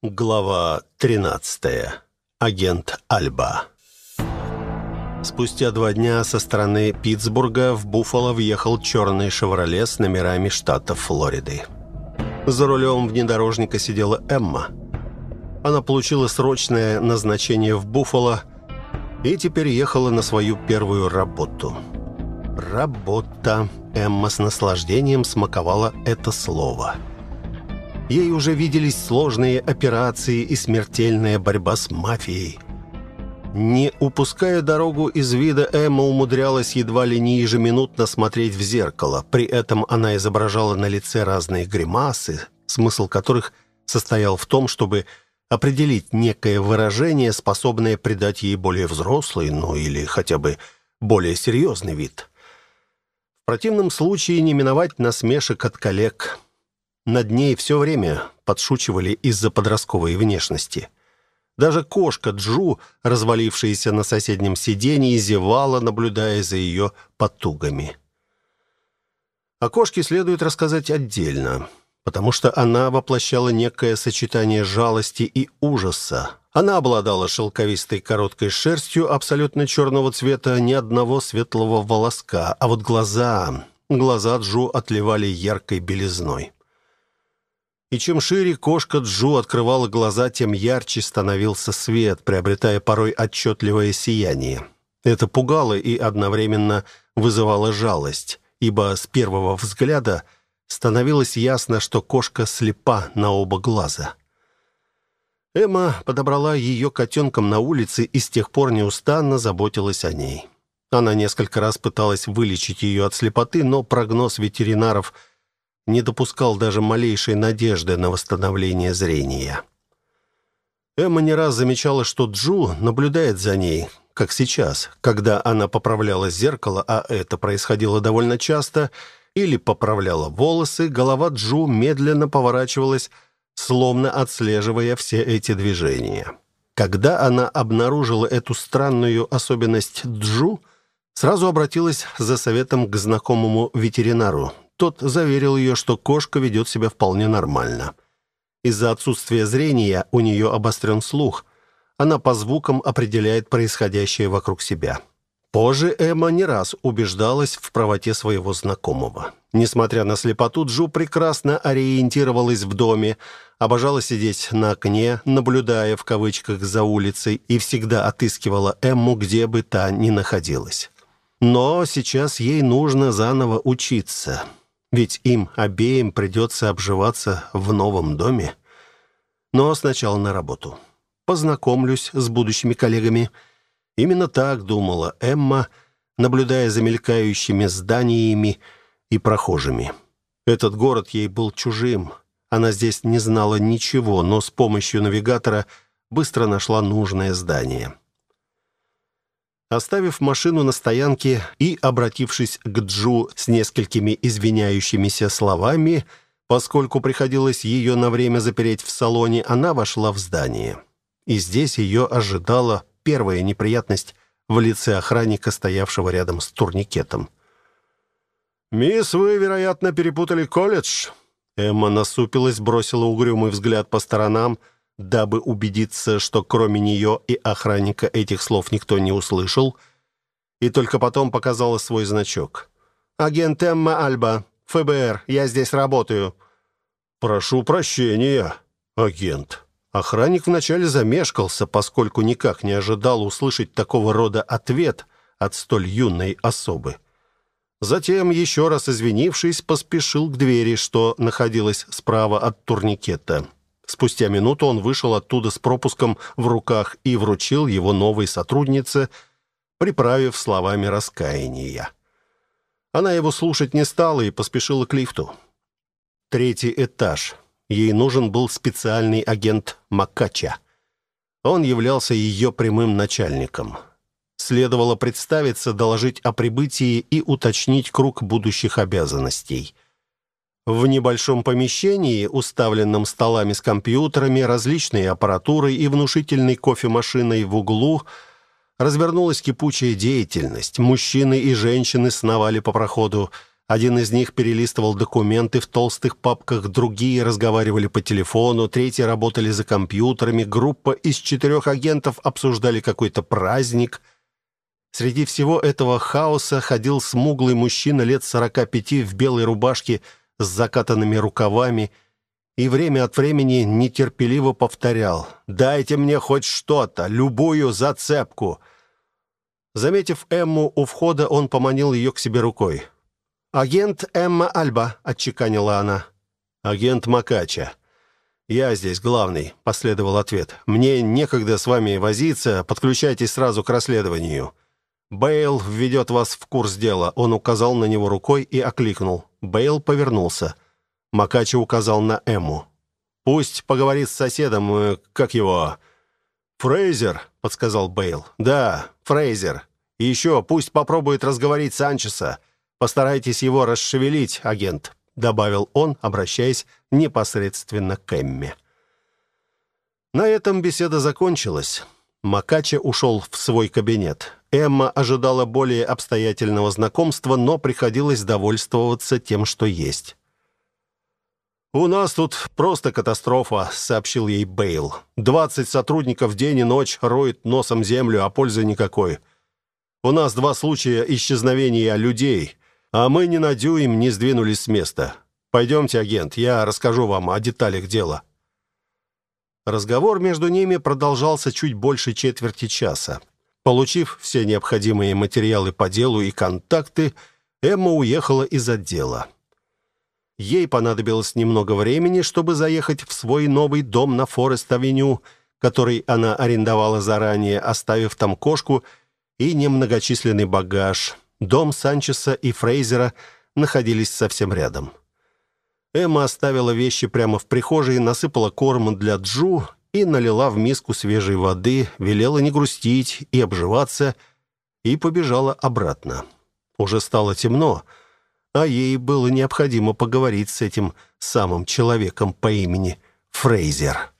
Глава 13. Агент Альба. Спустя два дня со стороны Питтсбурга в Буффало въехал черный «Шевроле» с номерами штата Флориды. За рулем внедорожника сидела Эмма. Она получила срочное назначение в Буффало и теперь ехала на свою первую работу. Работа. Эмма с наслаждением смаковала это слово – Ей уже виделись сложные операции и смертельная борьба с мафией. Не упуская дорогу из вида, Эмма умудрялась едва ли не ежеминутно смотреть в зеркало. При этом она изображала на лице разные гримасы, смысл которых состоял в том, чтобы определить некое выражение, способное придать ей более взрослый, ну или хотя бы более серьезный вид. В противном случае не миновать насмешек от коллег – над ней все время подшучивали из-за подростковой внешности. Даже кошка Джу, развалившаяся на соседнем сиденье, зевала, наблюдая за ее потугами. О кошке следует рассказать отдельно, потому что она воплощала некое сочетание жалости и ужаса. Она обладала шелковистой короткой шерстью абсолютно черного цвета, ни одного светлого волоска, а вот глаза... Глаза Джу отливали яркой белизной и чем шире кошка Джу открывала глаза, тем ярче становился свет, приобретая порой отчетливое сияние. Это пугало и одновременно вызывало жалость, ибо с первого взгляда становилось ясно, что кошка слепа на оба глаза. Эмма подобрала ее котенком на улице и с тех пор неустанно заботилась о ней. Она несколько раз пыталась вылечить ее от слепоты, но прогноз ветеринаров – не допускал даже малейшей надежды на восстановление зрения. Эмма не раз замечала, что Джу наблюдает за ней, как сейчас, когда она поправляла зеркало, а это происходило довольно часто, или поправляла волосы, голова Джу медленно поворачивалась, словно отслеживая все эти движения. Когда она обнаружила эту странную особенность Джу, сразу обратилась за советом к знакомому ветеринару. Тот заверил ее, что кошка ведет себя вполне нормально. Из-за отсутствия зрения у нее обострен слух. Она по звукам определяет происходящее вокруг себя. Позже Эмма не раз убеждалась в правоте своего знакомого. Несмотря на слепоту, Джу прекрасно ориентировалась в доме, обожала сидеть на окне, наблюдая в кавычках за улицей, и всегда отыскивала Эмму, где бы та ни находилась. Но сейчас ей нужно заново учиться ведь им обеим придется обживаться в новом доме. Но сначала на работу. Познакомлюсь с будущими коллегами. Именно так думала Эмма, наблюдая за мелькающими зданиями и прохожими. Этот город ей был чужим. Она здесь не знала ничего, но с помощью навигатора быстро нашла нужное здание. Оставив машину на стоянке и обратившись к Джу с несколькими извиняющимися словами, поскольку приходилось ее на время запереть в салоне, она вошла в здание. И здесь ее ожидала первая неприятность в лице охранника, стоявшего рядом с турникетом. «Мисс, вы, вероятно, перепутали колледж?» Эмма насупилась, бросила угрюмый взгляд по сторонам – дабы убедиться, что кроме нее и охранника этих слов никто не услышал, и только потом показала свой значок. «Агент Эмма Альба, ФБР, я здесь работаю». «Прошу прощения, агент». Охранник вначале замешкался, поскольку никак не ожидал услышать такого рода ответ от столь юной особы. Затем, еще раз извинившись, поспешил к двери, что находилась справа от турникета. Спустя минуту он вышел оттуда с пропуском в руках и вручил его новой сотруднице, приправив словами раскаяния. Она его слушать не стала и поспешила к лифту. Третий этаж. Ей нужен был специальный агент Макача. Он являлся ее прямым начальником. Следовало представиться, доложить о прибытии и уточнить круг будущих обязанностей – в небольшом помещении, уставленном столами с компьютерами, различной аппаратурой и внушительной кофемашиной в углу, развернулась кипучая деятельность. Мужчины и женщины сновали по проходу. Один из них перелистывал документы в толстых папках, другие разговаривали по телефону, третьи работали за компьютерами, группа из четырех агентов обсуждали какой-то праздник. Среди всего этого хаоса ходил смуглый мужчина лет 45 в белой рубашке с закатанными рукавами и время от времени нетерпеливо повторял «Дайте мне хоть что-то, любую зацепку». Заметив Эмму у входа, он поманил ее к себе рукой. «Агент Эмма Альба», — отчеканила она. «Агент Макача. Я здесь главный», — последовал ответ. «Мне некогда с вами возиться, подключайтесь сразу к расследованию». «Бейл введет вас в курс дела». Он указал на него рукой и окликнул. Бейл повернулся. Макача указал на Эмму. «Пусть поговорит с соседом, э, как его...» «Фрейзер», — подсказал Бейл. «Да, Фрейзер. И еще пусть попробует разговорить Санчеса. Постарайтесь его расшевелить, агент», — добавил он, обращаясь непосредственно к Эмме. На этом беседа закончилась. Макача ушел в свой кабинет. Эмма ожидала более обстоятельного знакомства, но приходилось довольствоваться тем, что есть. «У нас тут просто катастрофа», — сообщил ей Бейл. «Двадцать сотрудников день и ночь роют носом землю, а пользы никакой. У нас два случая исчезновения людей а мы ни на дюйм не сдвинулись с места. Пойдемте, агент, я расскажу вам о деталях дела». Разговор между ними продолжался чуть больше четверти часа. Получив все необходимые материалы по делу и контакты, Эмма уехала из отдела. Ей понадобилось немного времени, чтобы заехать в свой новый дом на Форест-авеню, который она арендовала заранее, оставив там кошку и немногочисленный багаж – Дом Санчеса и Фрейзера находились совсем рядом. Эмма оставила вещи прямо в прихожей, насыпала корм для Джу и налила в миску свежей воды, велела не грустить и обживаться, и побежала обратно. Уже стало темно, а ей было необходимо поговорить с этим самым человеком по имени Фрейзер.